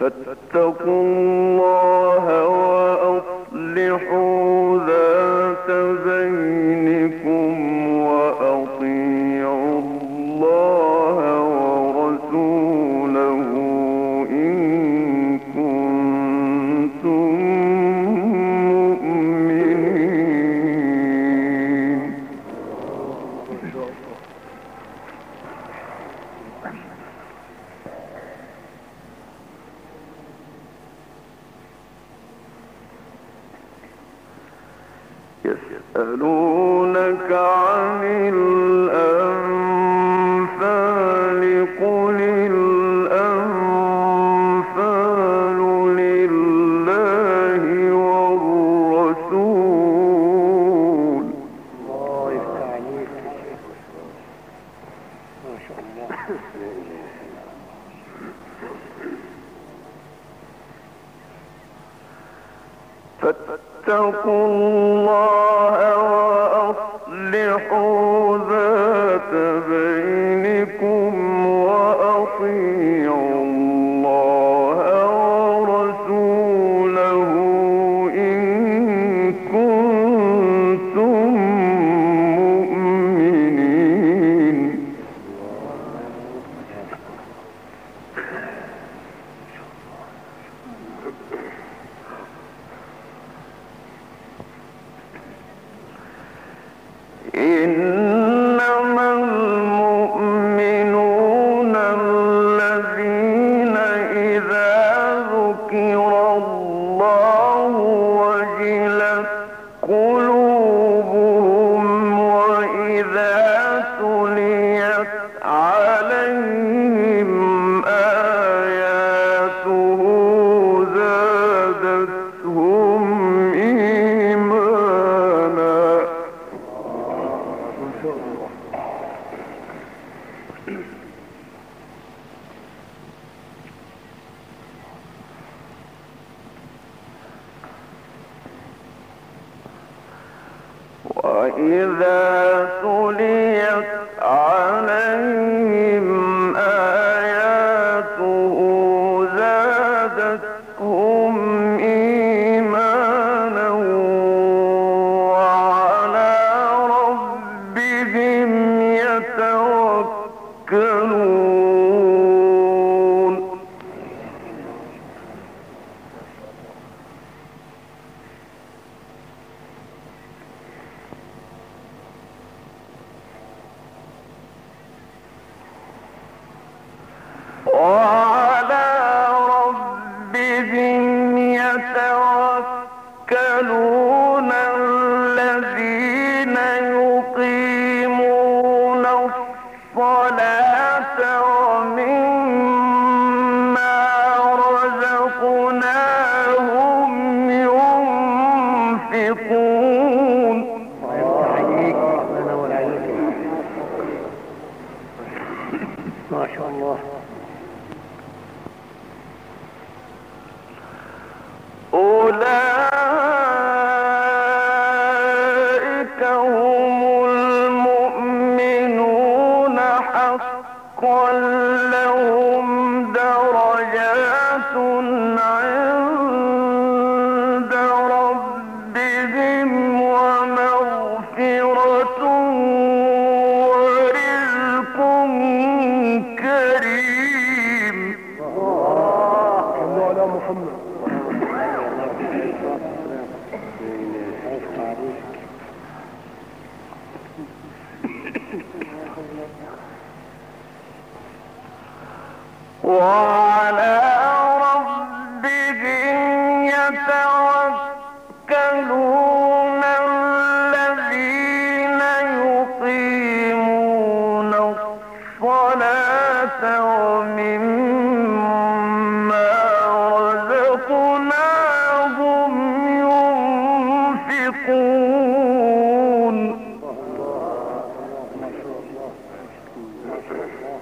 فاتقوا الله وأصلحوا وإذا تليت to ما شاء الله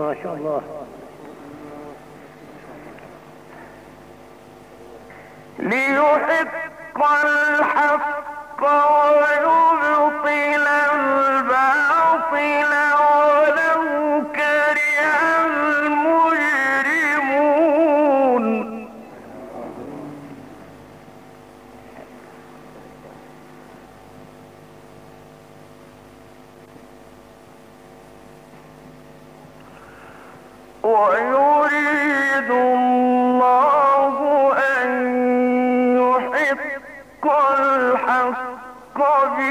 ما شاء الله. ليحق الحق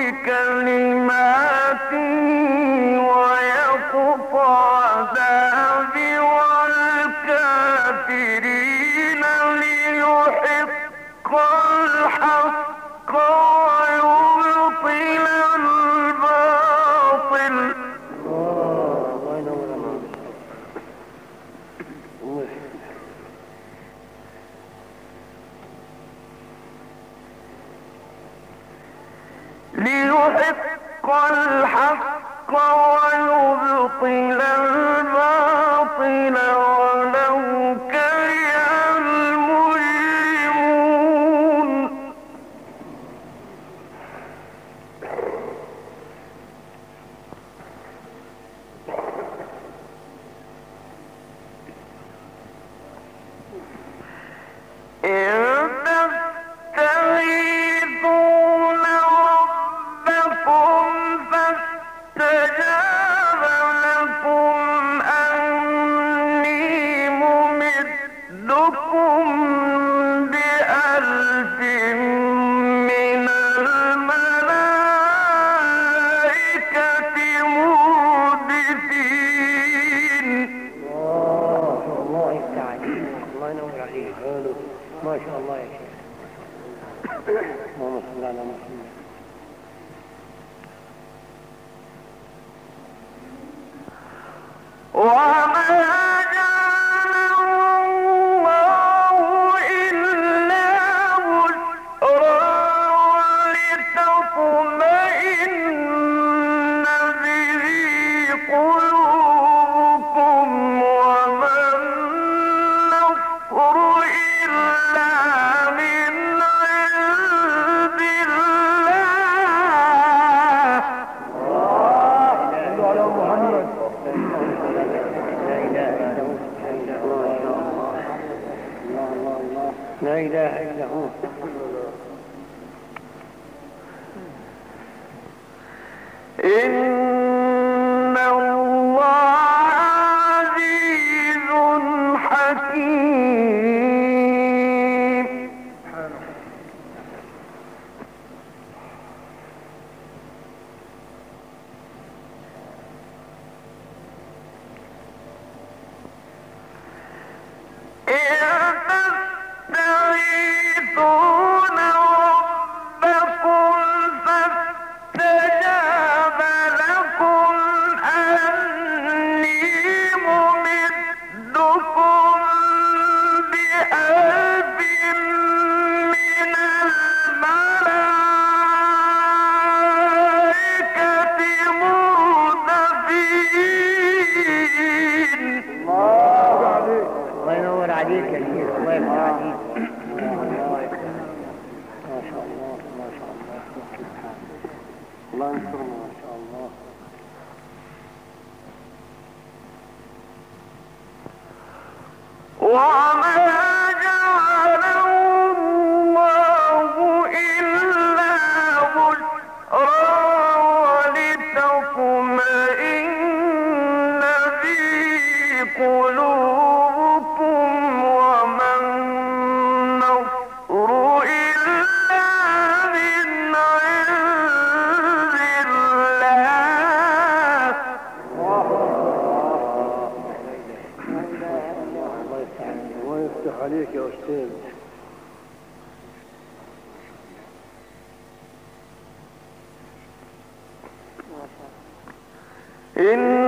بكلماته اللهم صل على محمد Wow! إن عليك يا أستاذ إن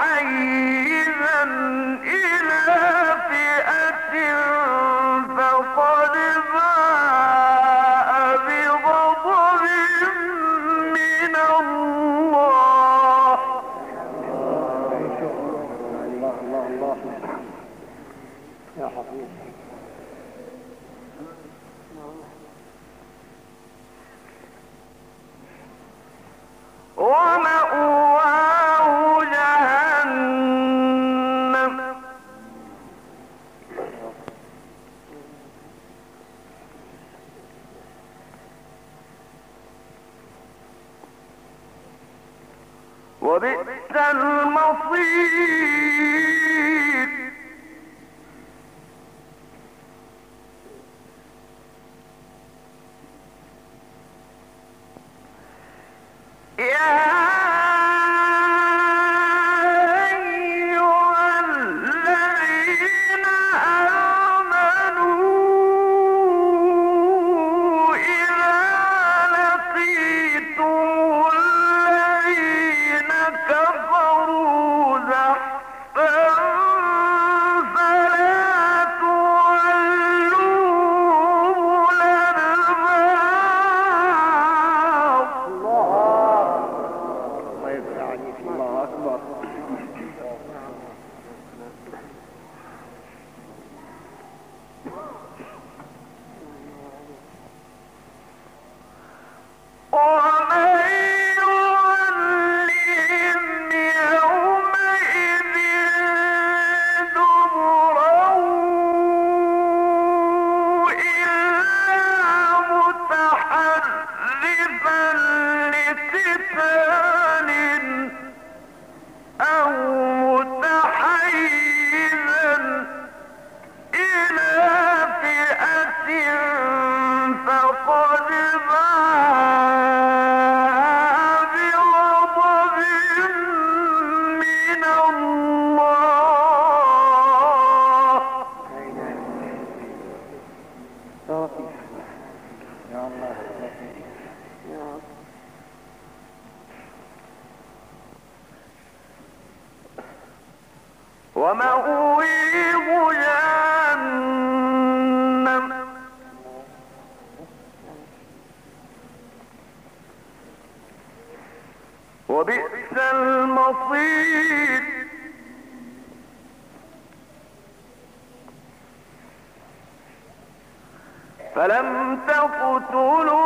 حي يا الله يا ومأويه فلم تقتلوهم